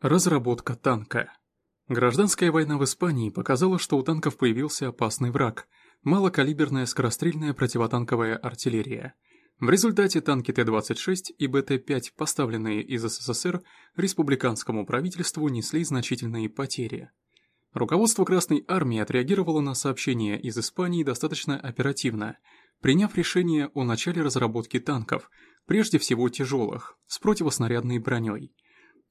Разработка танка. Гражданская война в Испании показала, что у танков появился опасный враг – малокалиберная скорострельная противотанковая артиллерия. В результате танки Т-26 и БТ-5, поставленные из СССР, республиканскому правительству несли значительные потери. Руководство Красной Армии отреагировало на сообщение из Испании достаточно оперативно, приняв решение о начале разработки танков, прежде всего тяжелых, с противоснарядной броней –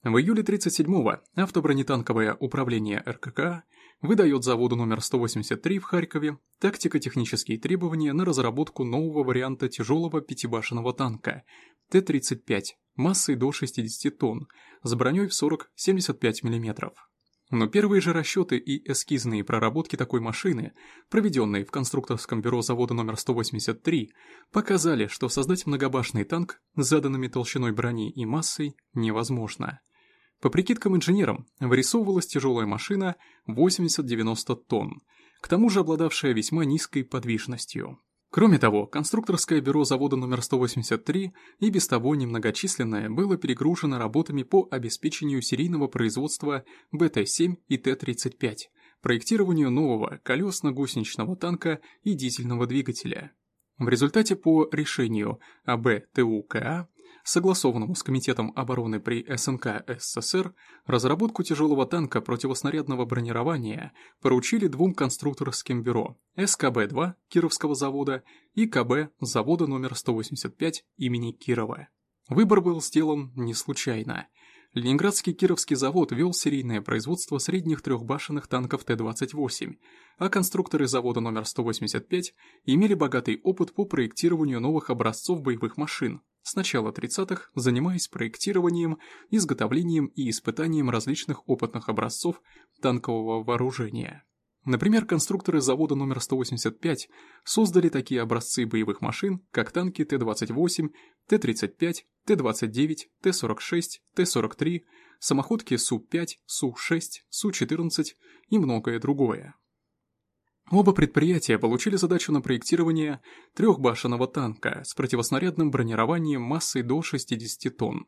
в июле 37-го автобронетанковое управление РКК выдает заводу номер 183 в Харькове тактико-технические требования на разработку нового варианта тяжелого пятибашенного танка Т-35 массой до 60 тонн с броней в 40-75 мм. Но первые же расчеты и эскизные проработки такой машины, проведенные в конструкторском бюро завода номер 183, показали, что создать многобашенный танк с заданными толщиной брони и массой невозможно. По прикидкам инженерам, вырисовывалась тяжелая машина 80-90 тонн, к тому же обладавшая весьма низкой подвижностью. Кроме того, конструкторское бюро завода номер 183 и без того немногочисленное было перегружено работами по обеспечению серийного производства БТ-7 и Т-35, проектированию нового колесно-гусеничного танка и дизельного двигателя. В результате по решению АБ-ТУКА согласованному с Комитетом обороны при СНК СССР, разработку тяжелого танка противоснарядного бронирования поручили двум конструкторским бюро СКБ-2 Кировского завода и КБ завода номер 185 имени Кирова. Выбор был сделан не случайно. Ленинградский Кировский завод вел серийное производство средних трехбашенных танков Т-28, а конструкторы завода номер 185 имели богатый опыт по проектированию новых образцов боевых машин, с начала 30-х занимаясь проектированием, изготовлением и испытанием различных опытных образцов танкового вооружения. Например, конструкторы завода номер 185 создали такие образцы боевых машин, как танки Т-28, Т-35, Т-29, Т-46, Т-43, самоходки Су-5, Су-6, Су-14 и многое другое. Оба предприятия получили задачу на проектирование трехбашенного танка с противоснарядным бронированием массой до 60 тонн.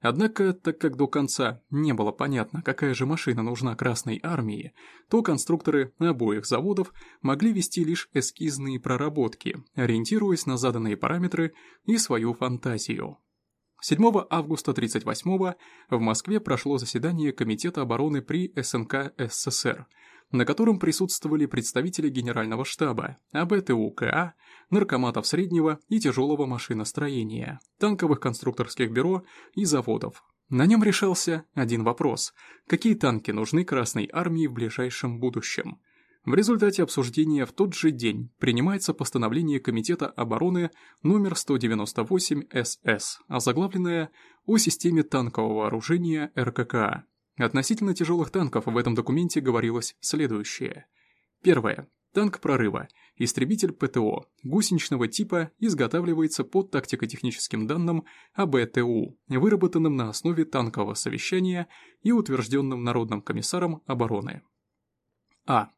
Однако, так как до конца не было понятно, какая же машина нужна Красной Армии, то конструкторы обоих заводов могли вести лишь эскизные проработки, ориентируясь на заданные параметры и свою фантазию. 7 августа 1938 в Москве прошло заседание Комитета обороны при СНК СССР – на котором присутствовали представители Генерального штаба, АБТУКА, наркоматов среднего и тяжелого машиностроения, танковых конструкторских бюро и заводов. На нем решался один вопрос – какие танки нужны Красной Армии в ближайшем будущем? В результате обсуждения в тот же день принимается постановление Комитета обороны номер 198 СС, озаглавленное «О системе танкового вооружения РККА», Относительно тяжелых танков в этом документе говорилось следующее. Первое. Танк прорыва. Истребитель ПТО. Гусеничного типа изготавливается по тактико-техническим данным АБТУ, выработанным на основе танкового совещания и утвержденным Народным комиссаром обороны. А.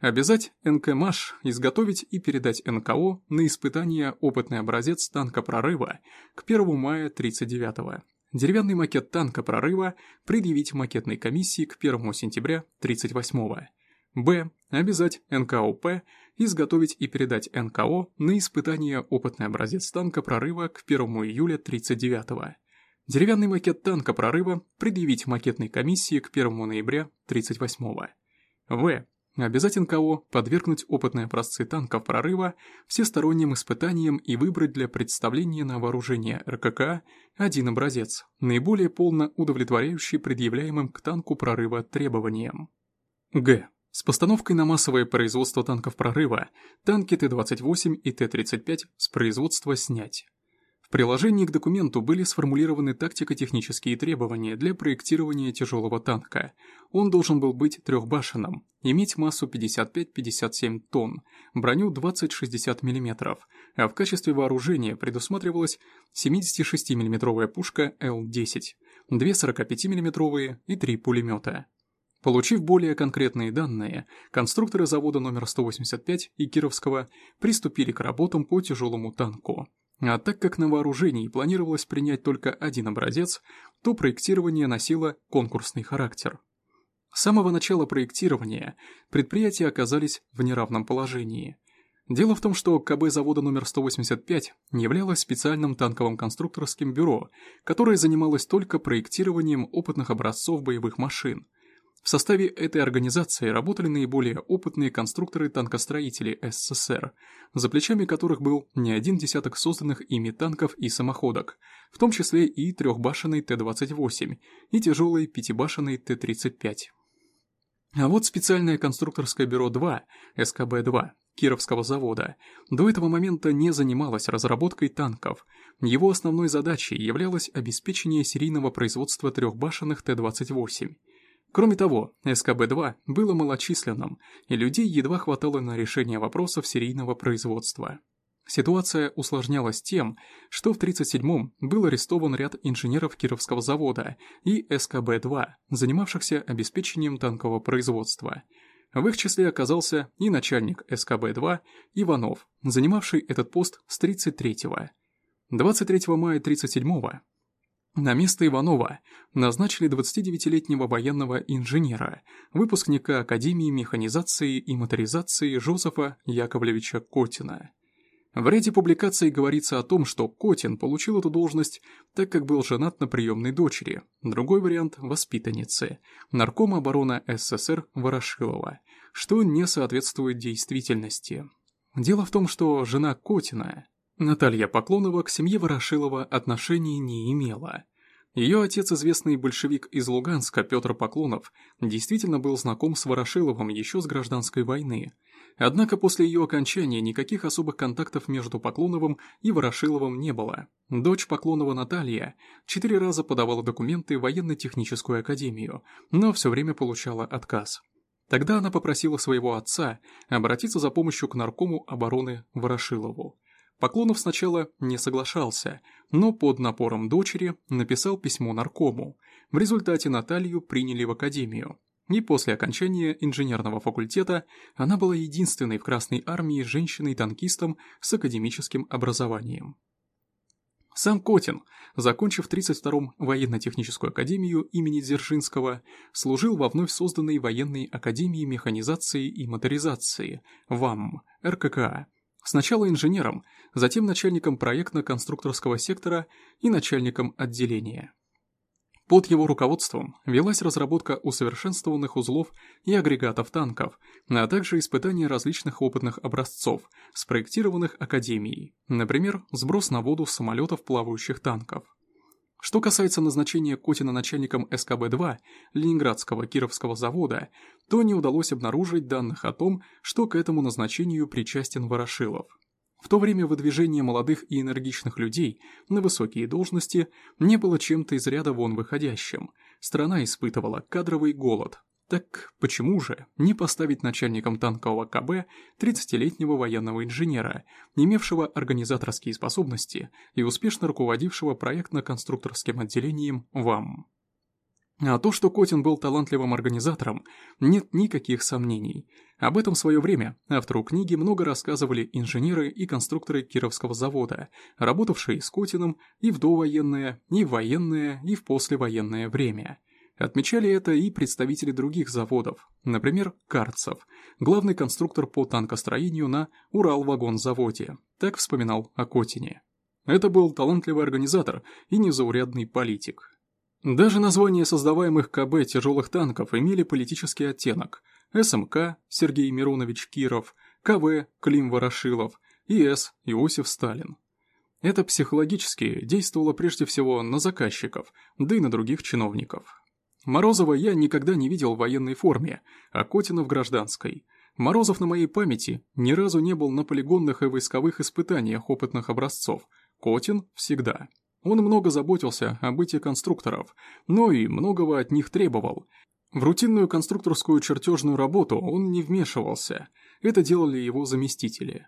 Обязать НКМАШ изготовить и передать НКО на испытание опытный образец танка прорыва к 1 мая 1939 года деревянный макет танка прорыва предъявить макетной комиссии к 1 сентября 38 Б. Обязать НКОП изготовить и передать НКО на испытание опытный образец танка прорыва к 1 июля 39 Деревянный макет танка прорыва предъявить макетной комиссии к 1 ноября 38 В. Обязать НКО подвергнуть опытные образцы танков прорыва всесторонним испытаниям и выбрать для представления на вооружение РКК один образец, наиболее полно удовлетворяющий предъявляемым к танку прорыва требованиям. Г. С постановкой на массовое производство танков прорыва танки Т-28 и Т-35 с производства снять приложении к документу были сформулированы тактико-технические требования для проектирования тяжелого танка. Он должен был быть трехбашенным, иметь массу 55-57 тонн, броню 20-60 мм, а в качестве вооружения предусматривалась 76 миллиметровая пушка Л-10, две 45 миллиметровые и три пулемета. Получив более конкретные данные, конструкторы завода номер 185 и Кировского приступили к работам по тяжелому танку. А так как на вооружении планировалось принять только один образец, то проектирование носило конкурсный характер. С самого начала проектирования предприятия оказались в неравном положении. Дело в том, что КБ завода номер 185 являлось специальным танковым конструкторским бюро, которое занималось только проектированием опытных образцов боевых машин. В составе этой организации работали наиболее опытные конструкторы-танкостроители СССР, за плечами которых был не один десяток созданных ими танков и самоходок, в том числе и трехбашенный Т-28 и тяжелый пятибашенный Т-35. А вот специальное конструкторское бюро 2, СКБ-2, Кировского завода, до этого момента не занималось разработкой танков. Его основной задачей являлось обеспечение серийного производства трехбашенных Т-28. Кроме того, СКБ-2 было малочисленным, и людей едва хватало на решение вопросов серийного производства. Ситуация усложнялась тем, что в 1937-м был арестован ряд инженеров Кировского завода и СКБ-2, занимавшихся обеспечением танкового производства. В их числе оказался и начальник СКБ-2 Иванов, занимавший этот пост с 1933-го. 23 мая 1937-го на место Иванова назначили 29-летнего военного инженера, выпускника Академии механизации и моторизации Жозефа Яковлевича Котина. В ряде публикаций говорится о том, что Котин получил эту должность, так как был женат на приемной дочери, другой вариант – воспитанницы, наркома обороны СССР Ворошилова, что не соответствует действительности. Дело в том, что жена Котина, Наталья Поклонова, к семье Ворошилова отношений не имела. Ее отец, известный большевик из Луганска Петр Поклонов, действительно был знаком с Ворошиловым еще с гражданской войны – Однако после ее окончания никаких особых контактов между Поклоновым и Ворошиловым не было. Дочь Поклонова Наталья четыре раза подавала документы в военно-техническую академию, но все время получала отказ. Тогда она попросила своего отца обратиться за помощью к наркому обороны Ворошилову. Поклонов сначала не соглашался, но под напором дочери написал письмо наркому. В результате Наталью приняли в академию. И после окончания инженерного факультета она была единственной в Красной армии женщиной-танкистом с академическим образованием. Сам Котин, закончив 32-м военно-техническую академию имени Дзержинского, служил во вновь созданной военной академии механизации и моторизации, ВАМ, РККА, сначала инженером, затем начальником проектно-конструкторского сектора и начальником отделения. Под его руководством велась разработка усовершенствованных узлов и агрегатов танков, а также испытания различных опытных образцов, спроектированных Академией, например, сброс на воду самолетов плавающих танков. Что касается назначения Котина начальником СКБ-2 Ленинградского Кировского завода, то не удалось обнаружить данных о том, что к этому назначению причастен Ворошилов. В то время выдвижение молодых и энергичных людей на высокие должности не было чем-то из ряда вон выходящим. Страна испытывала кадровый голод. Так почему же не поставить начальником танкового КБ 30-летнего военного инженера, имевшего организаторские способности и успешно руководившего проектно-конструкторским отделением ВАМ? А то, что Котин был талантливым организатором, нет никаких сомнений. Об этом в свое время автору книги много рассказывали инженеры и конструкторы Кировского завода, работавшие с Котиным и в довоенное, и в военное, и в послевоенное время. Отмечали это и представители других заводов, например, Карцев, главный конструктор по танкостроению на Уралвагонзаводе, так вспоминал о Котине. Это был талантливый организатор и незаурядный политик, даже названия создаваемых КБ тяжелых танков имели политический оттенок. СМК Сергей Миронович Киров, КВ Клим Ворошилов и С Иосиф Сталин. Это психологически действовало прежде всего на заказчиков, да и на других чиновников. Морозова я никогда не видел в военной форме, а Котина в гражданской. Морозов на моей памяти ни разу не был на полигонных и войсковых испытаниях опытных образцов. Котин – всегда. Он много заботился о быте конструкторов, но и многого от них требовал. В рутинную конструкторскую чертежную работу он не вмешивался, это делали его заместители.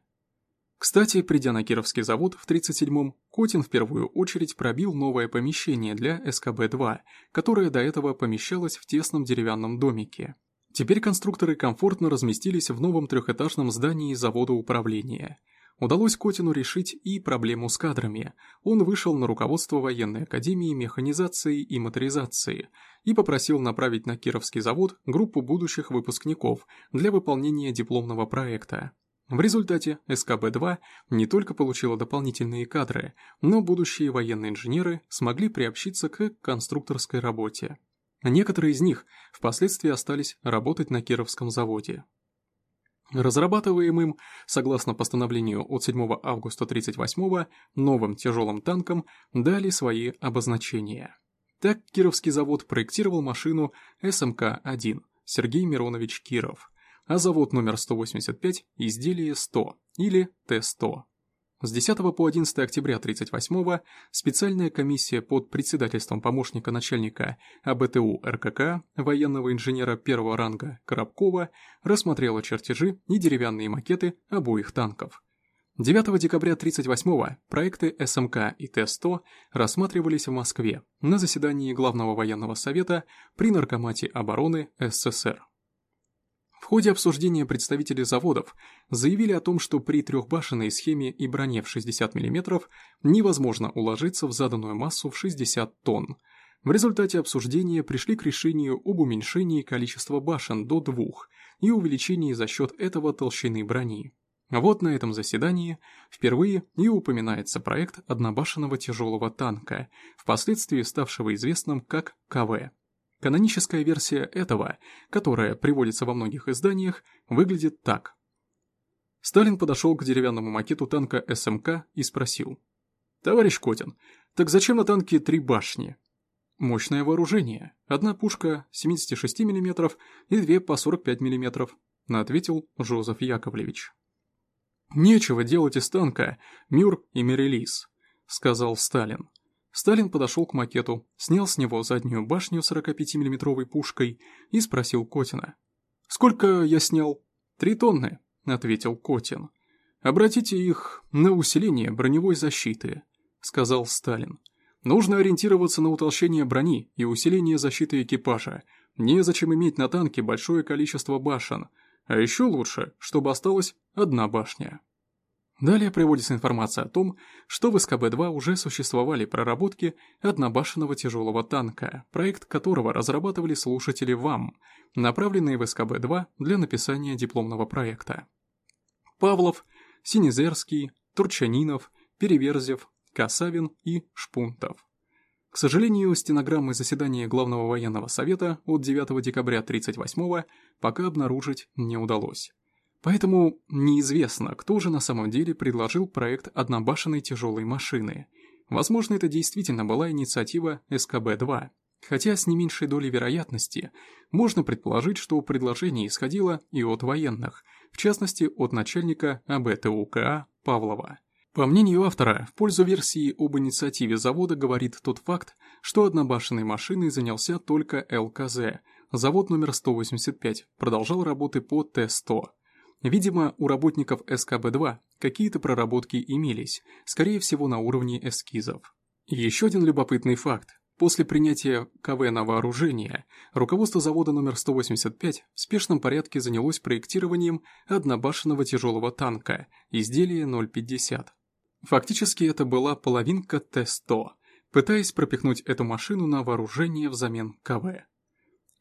Кстати, придя на Кировский завод в 1937-м, Котин в первую очередь пробил новое помещение для СКБ-2, которое до этого помещалось в тесном деревянном домике. Теперь конструкторы комфортно разместились в новом трехэтажном здании завода управления – удалось Котину решить и проблему с кадрами. Он вышел на руководство военной академии механизации и моторизации и попросил направить на Кировский завод группу будущих выпускников для выполнения дипломного проекта. В результате СКБ-2 не только получила дополнительные кадры, но будущие военные инженеры смогли приобщиться к конструкторской работе. Некоторые из них впоследствии остались работать на Кировском заводе. Разрабатываемым, согласно постановлению от 7 августа 1938 новым тяжелым танкам дали свои обозначения. Так Кировский завод проектировал машину СМК-1 Сергей Миронович Киров, а завод номер 185 – изделие 100 или Т-100. С 10 по 11 октября 1938 специальная комиссия под председательством помощника начальника АБТУ РКК, военного инженера первого ранга Коробкова, рассмотрела чертежи и деревянные макеты обоих танков. 9 декабря 1938 проекты СМК и Т-100 рассматривались в Москве на заседании Главного военного совета при Наркомате обороны СССР. Ходе обсуждения представители заводов заявили о том, что при трехбашенной схеме и броне в 60 мм невозможно уложиться в заданную массу в 60 тонн. В результате обсуждения пришли к решению об уменьшении количества башен до двух и увеличении за счет этого толщины брони. Вот на этом заседании впервые и упоминается проект однобашенного тяжелого танка, впоследствии ставшего известным как КВ. Каноническая версия этого, которая приводится во многих изданиях, выглядит так. Сталин подошел к деревянному макету танка СМК и спросил. «Товарищ Котин, так зачем на танке три башни?» «Мощное вооружение. Одна пушка 76 мм и две по 45 мм», ответил Жозеф Яковлевич. «Нечего делать из танка Мюр и Мерилис», — сказал Сталин. Сталин подошел к макету, снял с него заднюю башню 45 миллиметровой пушкой и спросил Котина. «Сколько я снял?» «Три тонны», — ответил Котин. «Обратите их на усиление броневой защиты», — сказал Сталин. «Нужно ориентироваться на утолщение брони и усиление защиты экипажа. Незачем иметь на танке большое количество башен. А еще лучше, чтобы осталась одна башня». Далее приводится информация о том, что в СКБ-2 уже существовали проработки однобашенного тяжелого танка, проект которого разрабатывали слушатели ВАМ, направленные в СКБ-2 для написания дипломного проекта. Павлов, Синезерский, Турчанинов, Переверзев, Касавин и Шпунтов. К сожалению, стенограммы заседания Главного военного совета от 9 декабря 1938 пока обнаружить не удалось. Поэтому неизвестно, кто же на самом деле предложил проект однобашенной тяжелой машины. Возможно, это действительно была инициатива СКБ-2. Хотя с не меньшей долей вероятности можно предположить, что предложение исходило и от военных, в частности от начальника АБТУКА Павлова. По мнению автора, в пользу версии об инициативе завода говорит тот факт, что однобашенной машиной занялся только ЛКЗ. Завод номер 185 продолжал работы по Т-100. Видимо, у работников СКБ-2 какие-то проработки имелись, скорее всего на уровне эскизов. Еще один любопытный факт. После принятия КВ на вооружение, руководство завода номер 185 в спешном порядке занялось проектированием однобашенного тяжелого танка, изделия 050. Фактически это была половинка Т-100, пытаясь пропихнуть эту машину на вооружение взамен КВ.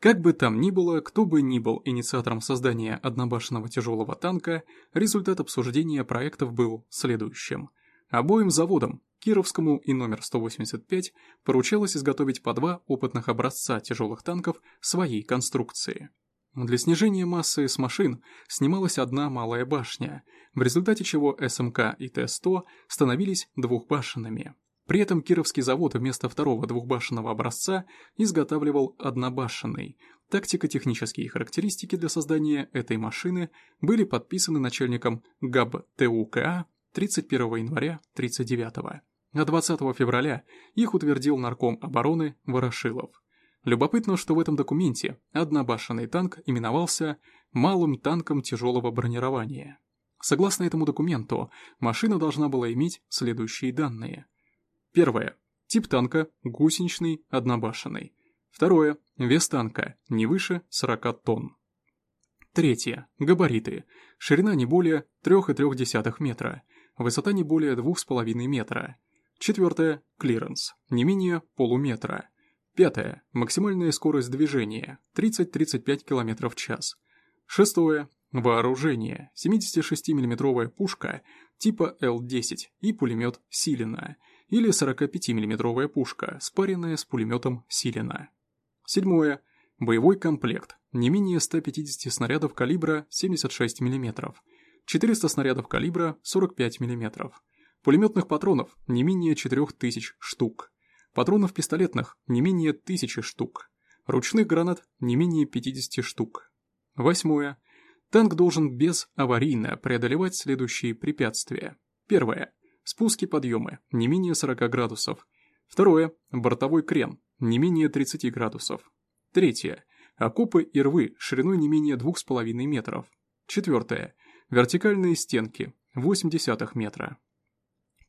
Как бы там ни было, кто бы ни был инициатором создания однобашенного тяжелого танка, результат обсуждения проектов был следующим. Обоим заводам, Кировскому и номер 185, поручалось изготовить по два опытных образца тяжелых танков своей конструкции. Для снижения массы с машин снималась одна малая башня, в результате чего СМК и Т-100 становились двухбашенными. При этом Кировский завод вместо второго двухбашенного образца изготавливал однобашенный. Тактико-технические характеристики для создания этой машины были подписаны начальником ГАБ ТУКА 31 января 1939 а 20 февраля их утвердил нарком обороны Ворошилов. Любопытно, что в этом документе однобашенный танк именовался «малым танком тяжелого бронирования». Согласно этому документу, машина должна была иметь следующие данные – Первое. Тип танка – гусеничный, однобашенный. Второе. Вес танка – не выше 40 тонн. Третье. Габариты. Ширина не более 3,3 метра. высота не более 2,5 метра. Четвертое – клиренс, не менее полуметра. Пятое – максимальная скорость движения – 30-35 км в час. Шестое – вооружение, 76 миллиметровая пушка типа Л-10 и пулемет Силина, или 45 миллиметровая пушка, спаренная с пулеметом Силина. Седьмое – боевой комплект, не менее 150 снарядов калибра 76 мм, 400 снарядов калибра 45 мм, пулеметных патронов не менее 4000 штук, патронов пистолетных не менее 1000 штук, ручных гранат не менее 50 штук. Восьмое. Танк должен без аварийно преодолевать следующие препятствия. Первое. Спуски-подъемы не менее 40 градусов. Второе. Бортовой крен не менее 30 градусов. Третье окопы и рвы шириной не менее 2,5 метров. Четвертое. Вертикальные стенки 0,8 метра.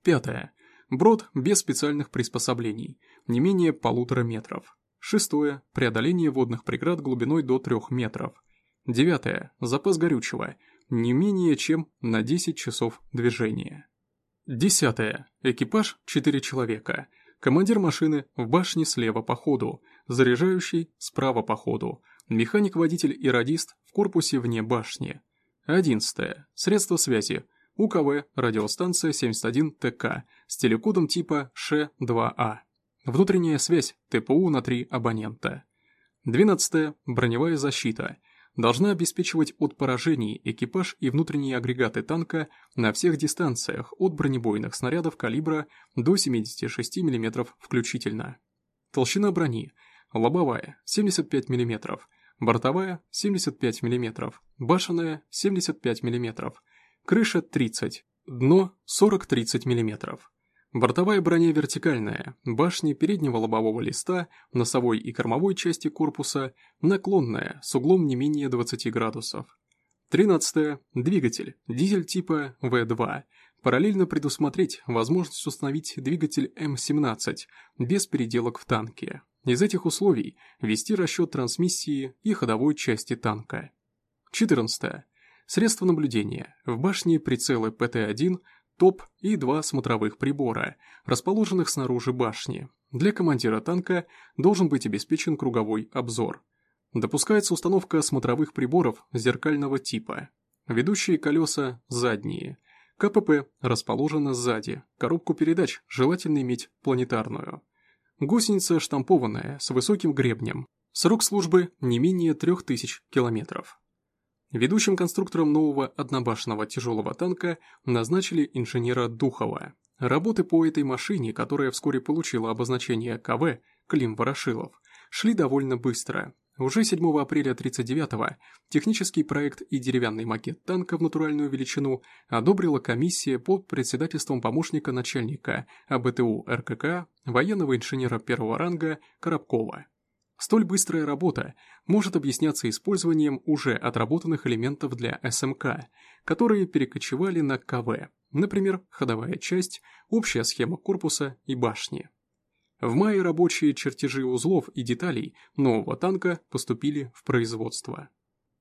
Пятое. Брод без специальных приспособлений, не менее полутора метров. Шестое. Преодоление водных преград глубиной до 3 метров. Девятое. Запас горючего, не менее чем на 10 часов движения. Десятое. Экипаж 4 человека. Командир машины в башне слева по ходу, заряжающий справа по ходу, механик-водитель и радист в корпусе вне башни. 11. Средства связи. УКВ, радиостанция 71 ТК с телекодом типа Ш2А. Внутренняя связь ТПУ на 3 абонента. 12. Броневая защита должна обеспечивать от поражений экипаж и внутренние агрегаты танка на всех дистанциях от бронебойных снарядов калибра до 76 мм включительно. Толщина брони лобовая 75 мм, бортовая 75 мм, башенная 75 мм, крыша 30, дно 40-30 мм. Бортовая броня вертикальная, башни переднего лобового листа, носовой и кормовой части корпуса наклонная, с углом не менее 20 градусов. 13. Двигатель, дизель типа В2. Параллельно предусмотреть возможность установить двигатель М17 без переделок в танке. Из этих условий вести расчет трансмиссии и ходовой части танка. 14. Средства наблюдения. В башне прицелы ПТ-1 топ и два смотровых прибора, расположенных снаружи башни. Для командира танка должен быть обеспечен круговой обзор. Допускается установка смотровых приборов зеркального типа. Ведущие колеса задние. КПП расположено сзади. Коробку передач желательно иметь планетарную. Гусеница штампованная, с высоким гребнем. Срок службы не менее 3000 километров. Ведущим конструктором нового однобашенного тяжелого танка назначили инженера Духова. Работы по этой машине, которая вскоре получила обозначение КВ, Клим Ворошилов, шли довольно быстро. Уже 7 апреля 1939-го технический проект и деревянный макет танка в натуральную величину одобрила комиссия под председательством помощника начальника АБТУ РКК военного инженера первого ранга Коробкова. Столь быстрая работа может объясняться использованием уже отработанных элементов для СМК, которые перекочевали на КВ, например, ходовая часть, общая схема корпуса и башни. В мае рабочие чертежи узлов и деталей нового танка поступили в производство.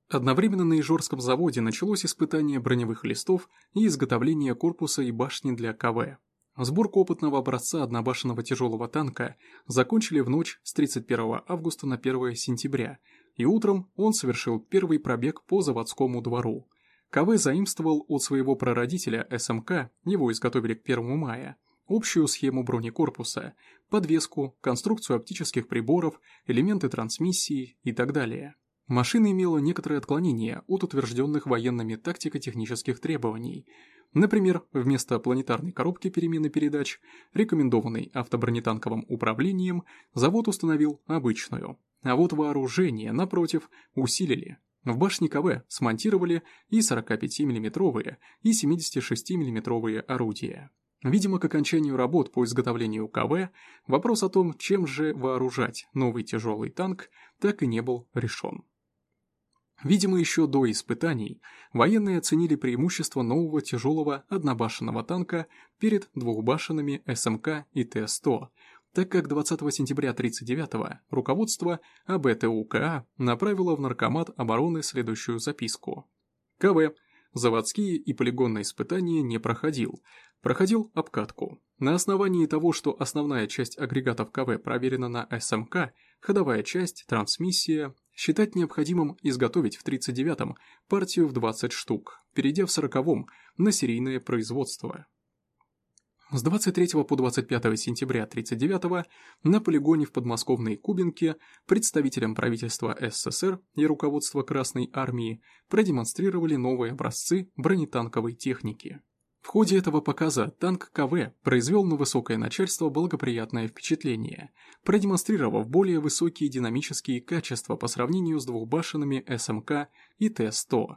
Одновременно на Ижорском заводе началось испытание броневых листов и изготовление корпуса и башни для КВ. Сборку опытного образца однобашенного тяжелого танка закончили в ночь с 31 августа на 1 сентября, и утром он совершил первый пробег по заводскому двору. КВ заимствовал от своего прародителя СМК, его изготовили к 1 мая, общую схему бронекорпуса, подвеску, конструкцию оптических приборов, элементы трансмиссии и так далее. Машина имела некоторые отклонения от утвержденных военными тактико-технических требований – Например, вместо планетарной коробки перемены передач, рекомендованной автобронетанковым управлением, завод установил обычную. А вот вооружение, напротив, усилили. В башне КВ смонтировали и 45 миллиметровые и 76 миллиметровые орудия. Видимо, к окончанию работ по изготовлению КВ вопрос о том, чем же вооружать новый тяжелый танк, так и не был решен. Видимо, еще до испытаний военные оценили преимущество нового тяжелого однобашенного танка перед двухбашенными СМК и Т-100, так как 20 сентября 1939 руководство АБТУКА направило в Наркомат обороны следующую записку. КВ заводские и полигонные испытания не проходил. Проходил обкатку. На основании того, что основная часть агрегатов КВ проверена на СМК, ходовая часть, трансмиссия, считать необходимым изготовить в 39-м партию в 20 штук, перейдя в 40-м на серийное производство. С 23 по 25 сентября 1939 на полигоне в подмосковной Кубинке представителям правительства СССР и руководства Красной Армии продемонстрировали новые образцы бронетанковой техники. В ходе этого показа танк КВ произвел на высокое начальство благоприятное впечатление, продемонстрировав более высокие динамические качества по сравнению с двухбашенными СМК и Т-100.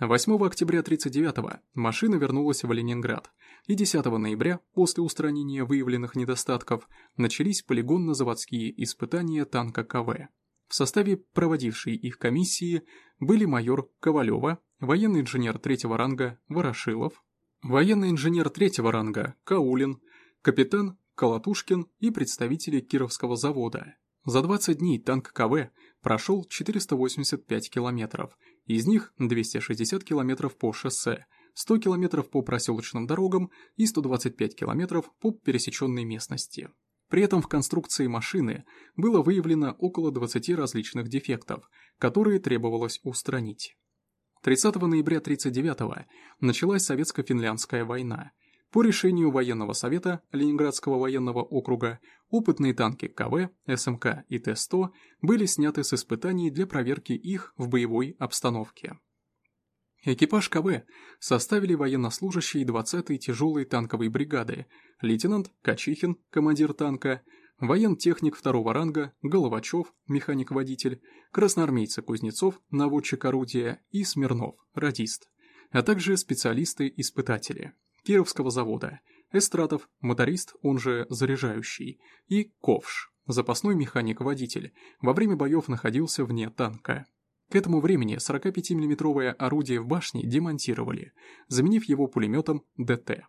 8 октября 1939 машина вернулась в Ленинград, и 10 ноября, после устранения выявленных недостатков, начались полигонно-заводские испытания танка КВ. В составе проводившей их комиссии были майор Ковалева, военный инженер третьего ранга Ворошилов, военный инженер третьего ранга Каулин, капитан Колотушкин и представители Кировского завода. За 20 дней танк КВ прошел 485 километров, из них 260 километров по шоссе, 100 километров по проселочным дорогам и 125 километров по пересеченной местности. При этом в конструкции машины было выявлено около 20 различных дефектов, которые требовалось устранить. 30 ноября 1939 началась Советско-финляндская война. По решению военного совета Ленинградского военного округа опытные танки КВ, СМК и Т-100 были сняты с испытаний для проверки их в боевой обстановке. Экипаж КВ составили военнослужащие 20-й тяжелой танковой бригады, лейтенант Качихин, командир танка, воентехник второго ранга Головачев, механик-водитель, красноармейцы Кузнецов, наводчик орудия и Смирнов, радист, а также специалисты-испытатели Кировского завода, Эстратов, моторист, он же заряжающий, и Ковш, запасной механик-водитель, во время боев находился вне танка. К этому времени 45 миллиметровое орудие в башне демонтировали, заменив его пулеметом ДТ.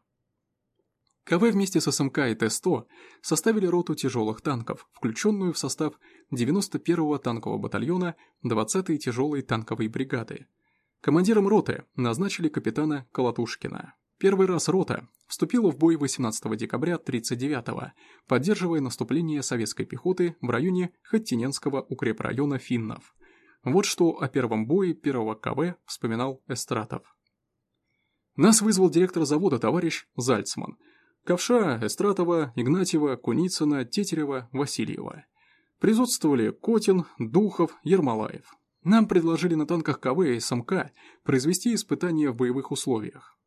КВ вместе с СМК и Т-100 составили роту тяжелых танков, включенную в состав 91-го танкового батальона 20-й тяжелой танковой бригады. Командиром роты назначили капитана Колотушкина. Первый раз рота вступила в бой 18 декабря 1939-го, поддерживая наступление советской пехоты в районе Хаттиненского укрепрайона финнов. Вот что о первом бое первого КВ вспоминал Эстратов. Нас вызвал директор завода товарищ Зальцман – Ковша, Эстратова, Игнатьева, Куницына, Тетерева, Васильева. Присутствовали Котин, Духов, Ермолаев. Нам предложили на танках КВ и СМК произвести испытания в боевых условиях.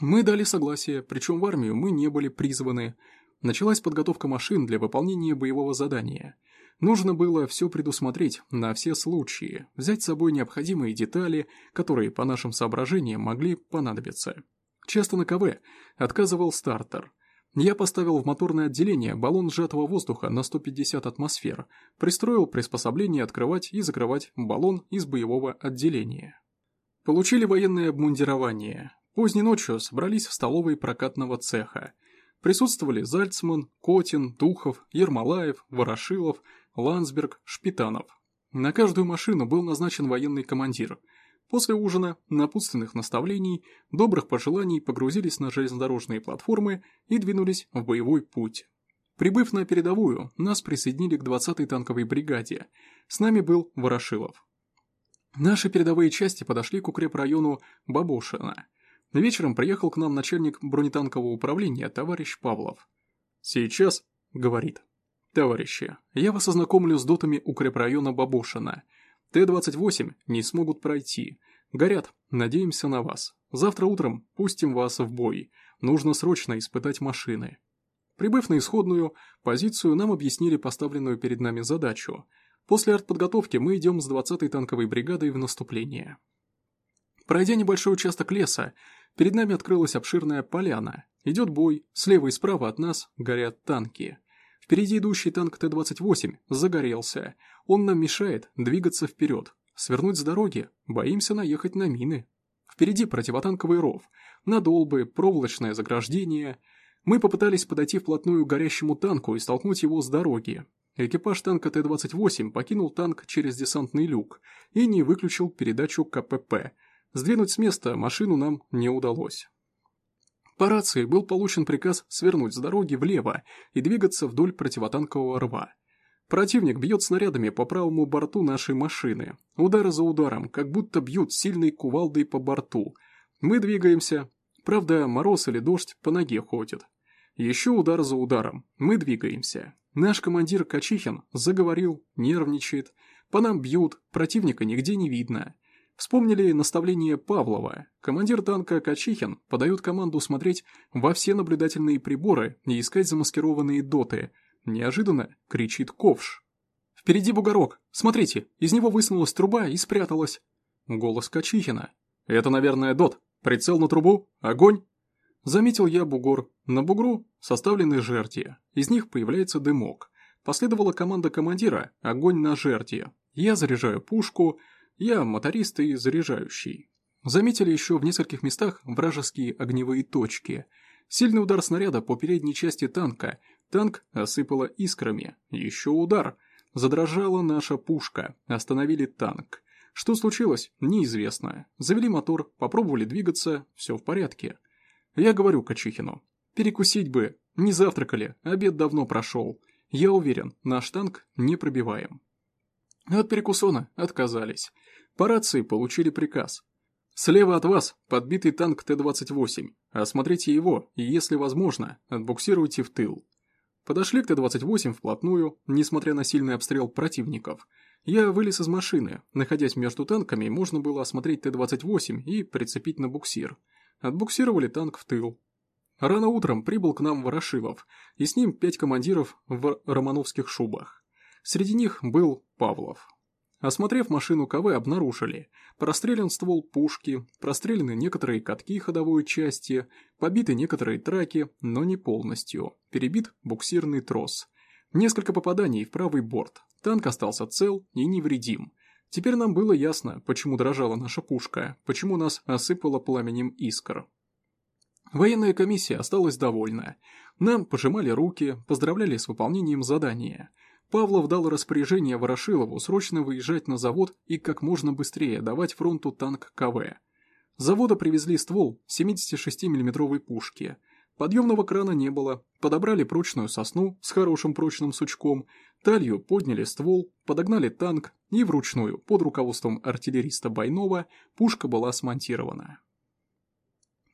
Мы дали согласие, причем в армию мы не были призваны. Началась подготовка машин для выполнения боевого задания. Нужно было все предусмотреть на все случаи, взять с собой необходимые детали, которые, по нашим соображениям, могли понадобиться. Часто на КВ отказывал стартер. Я поставил в моторное отделение баллон сжатого воздуха на 150 атмосфер, пристроил приспособление открывать и закрывать баллон из боевого отделения. Получили военное обмундирование. Поздней ночью собрались в столовой прокатного цеха. Присутствовали Зальцман, Котин, Духов, Ермолаев, Ворошилов, Ландсберг, Шпитанов. На каждую машину был назначен военный командир – После ужина, напутственных наставлений, добрых пожеланий погрузились на железнодорожные платформы и двинулись в боевой путь. Прибыв на передовую, нас присоединили к 20-й танковой бригаде. С нами был Ворошилов. Наши передовые части подошли к укрепрайону Бабошина. Вечером приехал к нам начальник бронетанкового управления товарищ Павлов. «Сейчас», — говорит, — «товарищи, я вас ознакомлю с дотами укрепрайона Бабошина». Т-28 не смогут пройти. Горят, надеемся на вас. Завтра утром пустим вас в бой. Нужно срочно испытать машины. Прибыв на исходную позицию, нам объяснили поставленную перед нами задачу. После артподготовки мы идем с 20-й танковой бригадой в наступление. Пройдя небольшой участок леса, перед нами открылась обширная поляна. Идет бой, слева и справа от нас горят танки. Впереди идущий танк Т-28 загорелся. Он нам мешает двигаться вперед. Свернуть с дороги, боимся наехать на мины. Впереди противотанковый ров, надолбы, проволочное заграждение. Мы попытались подойти вплотную к горящему танку и столкнуть его с дороги. Экипаж танка Т-28 покинул танк через десантный люк и не выключил передачу КПП. Сдвинуть с места машину нам не удалось. По рации был получен приказ свернуть с дороги влево и двигаться вдоль противотанкового рва. Противник бьет снарядами по правому борту нашей машины. Удары за ударом, как будто бьют сильной кувалдой по борту. Мы двигаемся. Правда, мороз или дождь по ноге ходит. Еще удар за ударом. Мы двигаемся. Наш командир Качихин заговорил, нервничает. По нам бьют, противника нигде не видно. Вспомнили наставление Павлова. Командир танка Качихин подает команду смотреть во все наблюдательные приборы и искать замаскированные доты. Неожиданно кричит ковш. «Впереди бугорок! Смотрите, из него высунулась труба и спряталась!» Голос Качихина. «Это, наверное, дот. Прицел на трубу? Огонь!» Заметил я бугор. На бугру составлены жерди. Из них появляется дымок. Последовала команда командира «Огонь на жерди». Я заряжаю пушку, я моторист и заряжающий. Заметили еще в нескольких местах вражеские огневые точки. Сильный удар снаряда по передней части танка. Танк осыпало искрами. Еще удар. Задрожала наша пушка. Остановили танк. Что случилось, неизвестно. Завели мотор, попробовали двигаться, все в порядке. Я говорю Качихину. Перекусить бы. Не завтракали, обед давно прошел. Я уверен, наш танк не пробиваем. От перекусона отказались. По рации получили приказ. Слева от вас подбитый танк Т-28. Осмотрите его и, если возможно, отбуксируйте в тыл. Подошли к Т-28 вплотную, несмотря на сильный обстрел противников. Я вылез из машины. Находясь между танками, можно было осмотреть Т-28 и прицепить на буксир. Отбуксировали танк в тыл. Рано утром прибыл к нам Ворошилов, и с ним пять командиров в романовских шубах. Среди них был Павлов. Осмотрев машину КВ, обнаружили прострелен ствол пушки, прострелены некоторые катки ходовой части, побиты некоторые траки, но не полностью, перебит буксирный трос. Несколько попаданий в правый борт, танк остался цел и невредим. Теперь нам было ясно, почему дрожала наша пушка, почему нас осыпало пламенем искр. Военная комиссия осталась довольна. Нам пожимали руки, поздравляли с выполнением задания – Павлов дал распоряжение Ворошилову срочно выезжать на завод и как можно быстрее давать фронту танк КВ. С завода привезли ствол 76 миллиметровой пушки. Подъемного крана не было, подобрали прочную сосну с хорошим прочным сучком, талью подняли ствол, подогнали танк и вручную, под руководством артиллериста Байнова, пушка была смонтирована.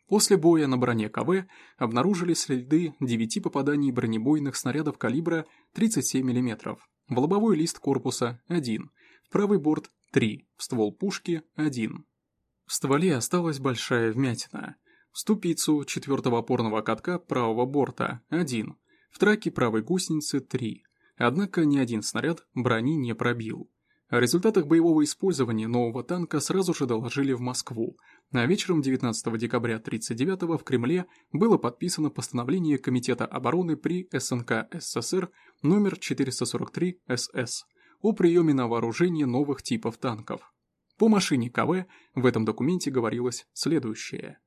После боя на броне КВ обнаружили следы 9 попаданий бронебойных снарядов калибра 37 мм, в лобовой лист корпуса – 1, в правый борт – 3, в ствол пушки – 1. В стволе осталась большая вмятина. В ступицу четвертого опорного катка правого борта – 1, в траке правой гусеницы – 3. Однако ни один снаряд брони не пробил. О результатах боевого использования нового танка сразу же доложили в Москву, а вечером 19 декабря 1939 в Кремле было подписано постановление Комитета обороны при СНК СССР номер 443 СС о приеме на вооружение новых типов танков. По машине КВ в этом документе говорилось следующее.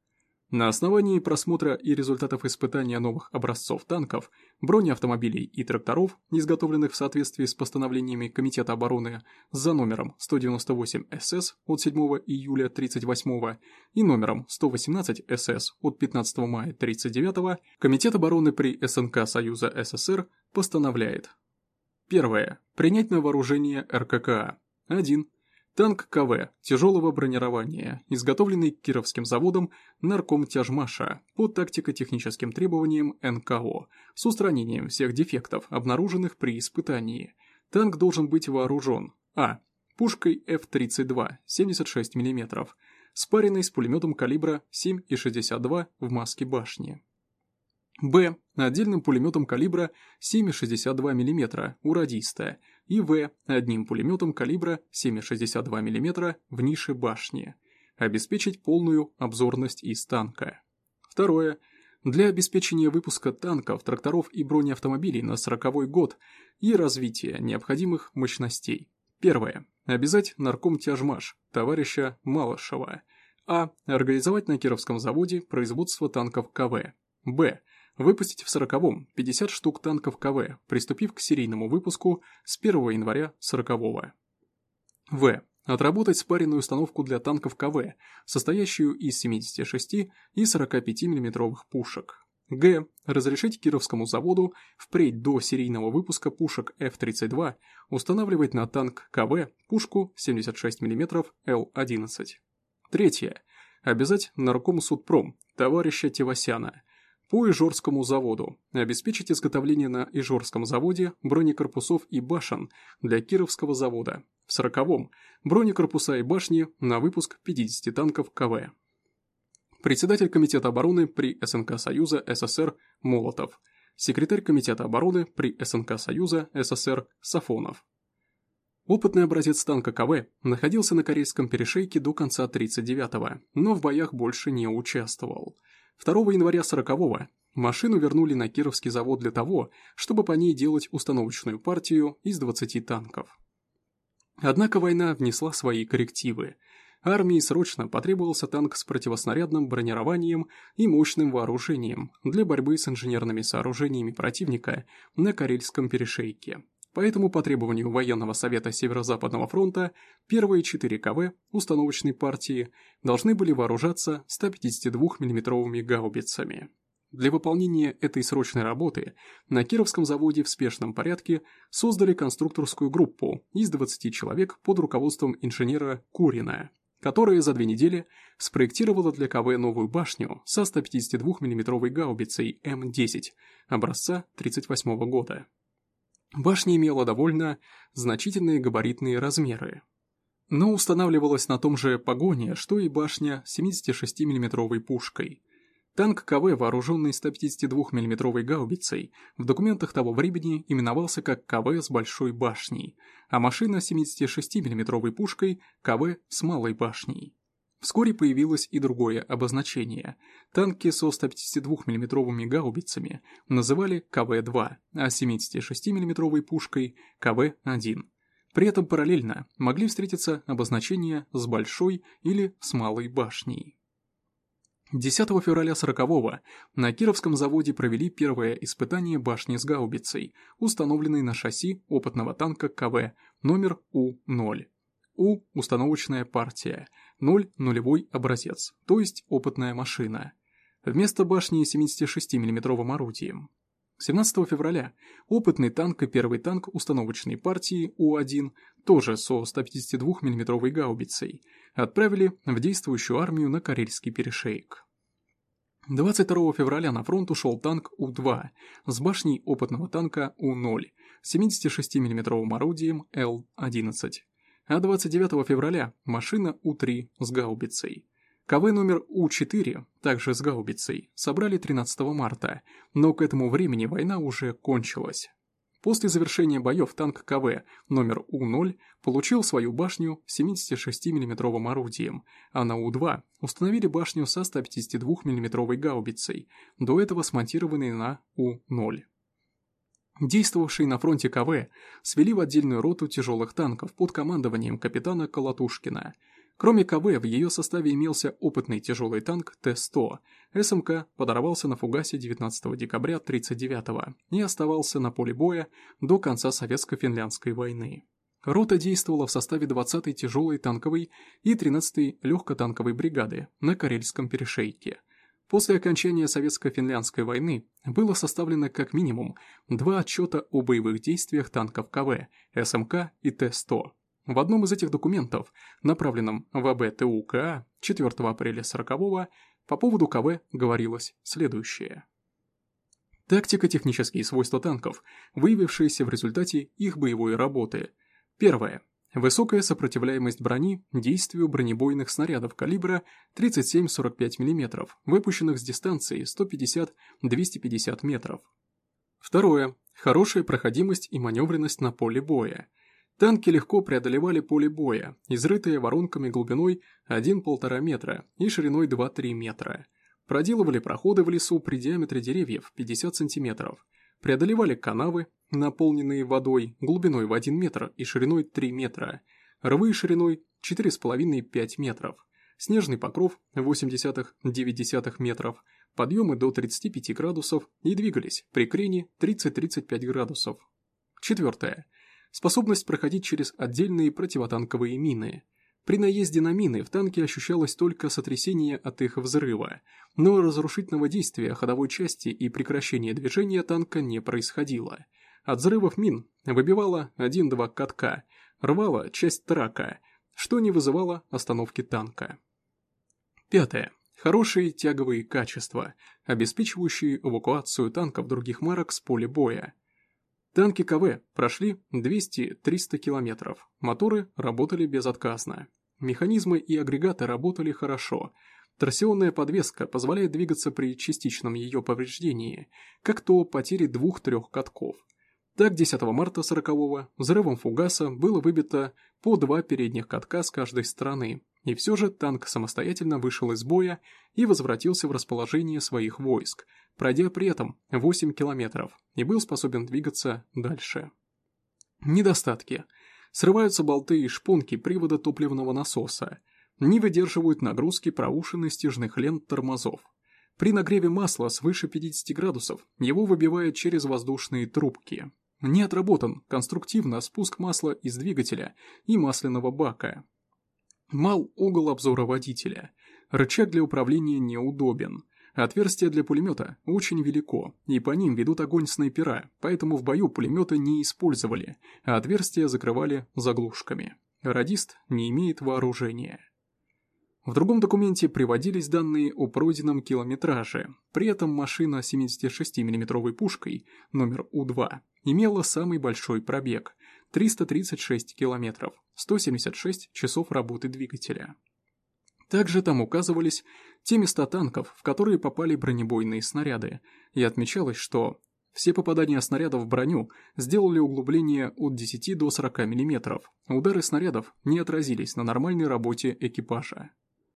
На основании просмотра и результатов испытания новых образцов танков, бронеавтомобилей и тракторов, изготовленных в соответствии с постановлениями Комитета обороны за номером 198 СС от 7 июля 1938 и номером 118 СС от 15 мая 1939, Комитет обороны при СНК Союза СССР постановляет. Первое. Принять на вооружение РККА. 1. Танк КВ тяжелого бронирования, изготовленный Кировским заводом Нарком Тяжмаша по тактико-техническим требованиям НКО с устранением всех дефектов, обнаруженных при испытании. Танк должен быть вооружен А. Пушкой F-32 76 мм, спаренной с пулеметом калибра 7,62 в маске башни. Б. Отдельным пулеметом калибра 7,62 мм у радиста и В. Одним пулеметом калибра 7,62 мм в нише башни. Обеспечить полную обзорность из танка. Второе. Для обеспечения выпуска танков, тракторов и бронеавтомобилей на 40 год и развития необходимых мощностей. Первое. Обязать нарком тяжмаш товарища Малышева. А. Организовать на Кировском заводе производство танков КВ. Б выпустить в 40-м 50 штук танков КВ, приступив к серийному выпуску с 1 января 40-го. В. Отработать спаренную установку для танков КВ, состоящую из 76 и 45 мм пушек. Г. Разрешить Кировскому заводу впредь до серийного выпуска пушек F-32 устанавливать на танк КВ пушку 76 мм Л-11. Третье. Обязать наркому судпром товарища Тевасяна по Ижорскому заводу обеспечить изготовление на Ижорском заводе бронекорпусов и башен для Кировского завода. В 40-м бронекорпуса и башни на выпуск 50 танков КВ председатель Комитета обороны при СНК Союза СССР Молотов, секретарь Комитета обороны при СНК Союза СССР Сафонов. Опытный образец танка КВ находился на Корейском перешейке до конца 39-го, но в боях больше не участвовал. 2 января 40-го машину вернули на Кировский завод для того, чтобы по ней делать установочную партию из 20 танков. Однако война внесла свои коррективы – армии срочно потребовался танк с противоснарядным бронированием и мощным вооружением для борьбы с инженерными сооружениями противника на Карельском перешейке. Поэтому по требованию Военного совета Северо-Западного фронта первые 4 КВ установочной партии должны были вооружаться 152 миллиметровыми гаубицами. Для выполнения этой срочной работы на Кировском заводе в спешном порядке создали конструкторскую группу из 20 человек под руководством инженера Курина которая за две недели спроектировала для КВ новую башню со 152 миллиметровой гаубицей М-10 образца 1938 года. Башня имела довольно значительные габаритные размеры, но устанавливалась на том же погоне, что и башня 76 миллиметровой пушкой – Танк КВ, вооруженный 152 миллиметровой гаубицей, в документах того времени именовался как КВ с большой башней, а машина 76 миллиметровой пушкой – КВ с малой башней. Вскоре появилось и другое обозначение. Танки со 152 миллиметровыми гаубицами называли КВ-2, а 76 миллиметровой пушкой – КВ-1. При этом параллельно могли встретиться обозначения с большой или с малой башней. 10 февраля 40-го на Кировском заводе провели первое испытание башни с гаубицей, установленной на шасси опытного танка КВ номер У-0. У – установочная партия, 0 – нулевой образец, то есть опытная машина. Вместо башни 76 миллиметровым орудием. 17 февраля опытный танк и первый танк установочной партии У-1, тоже со 152 миллиметровой гаубицей, отправили в действующую армию на Карельский перешейк. 22 февраля на фронт ушел танк У-2 с башней опытного танка У-0 76 миллиметровым орудием Л-11, а 29 февраля машина У-3 с гаубицей. КВ номер У-4, также с гаубицей, собрали 13 марта, но к этому времени война уже кончилась. После завершения боев танк КВ номер У-0 получил свою башню 76 миллиметровым орудием, а на У-2 установили башню со 152 миллиметровой гаубицей, до этого смонтированной на У-0. Действовавшие на фронте КВ свели в отдельную роту тяжелых танков под командованием капитана Колотушкина – Кроме КВ, в ее составе имелся опытный тяжелый танк Т-100. СМК подорвался на фугасе 19 декабря 1939 и оставался на поле боя до конца Советско-финляндской войны. Рота действовала в составе 20-й тяжелой танковой и 13-й легкотанковой бригады на Карельском перешейке. После окончания Советско-финляндской войны было составлено как минимум два отчета о боевых действиях танков КВ, СМК и Т-100. В одном из этих документов, направленном в АБ ТУКА 4 апреля 40 по поводу КВ говорилось следующее. Тактико-технические свойства танков, выявившиеся в результате их боевой работы. Первое. Высокая сопротивляемость брони действию бронебойных снарядов калибра 37-45 мм, выпущенных с дистанции 150-250 метров. Второе. Хорошая проходимость и маневренность на поле боя. Танки легко преодолевали поле боя, изрытые воронками глубиной 1-1,5 метра и шириной 2-3 метра. Проделывали проходы в лесу при диаметре деревьев 50 сантиметров. Преодолевали канавы, наполненные водой, глубиной в 1 метр и шириной 3 метра. Рвы шириной 4,5-5 метров. Снежный покров 0,8-9 метров. Подъемы до 35 градусов и двигались при крене 30-35 градусов. Четвертое способность проходить через отдельные противотанковые мины. При наезде на мины в танке ощущалось только сотрясение от их взрыва, но разрушительного действия ходовой части и прекращения движения танка не происходило. От взрывов мин выбивало один-два катка, рвало часть трака, что не вызывало остановки танка. Пятое. Хорошие тяговые качества, обеспечивающие эвакуацию танков других марок с поля боя. Танки КВ прошли 200-300 километров, моторы работали безотказно. Механизмы и агрегаты работали хорошо. Торсионная подвеска позволяет двигаться при частичном ее повреждении, как то потери двух-трех катков. Так, 10 марта 40-го взрывом фугаса было выбито по два передних катка с каждой стороны, и все же танк самостоятельно вышел из боя и возвратился в расположение своих войск, пройдя при этом 8 километров, и был способен двигаться дальше. Недостатки. Срываются болты и шпонки привода топливного насоса, не выдерживают нагрузки проушины стяжных лент тормозов. При нагреве масла свыше 50 градусов его выбивает через воздушные трубки. Не отработан конструктивно спуск масла из двигателя и масляного бака, Мал угол обзора водителя. Рычаг для управления неудобен. Отверстие для пулемета очень велико, и по ним ведут огонь снайпера, поэтому в бою пулеметы не использовали, а отверстия закрывали заглушками. Радист не имеет вооружения. В другом документе приводились данные о пройденном километраже, при этом машина 76 миллиметровой пушкой, номер У-2, имела самый большой пробег 336 километров, 176 часов работы двигателя. Также там указывались те места танков, в которые попали бронебойные снаряды, и отмечалось, что все попадания снарядов в броню сделали углубление от 10 до 40 мм, удары снарядов не отразились на нормальной работе экипажа.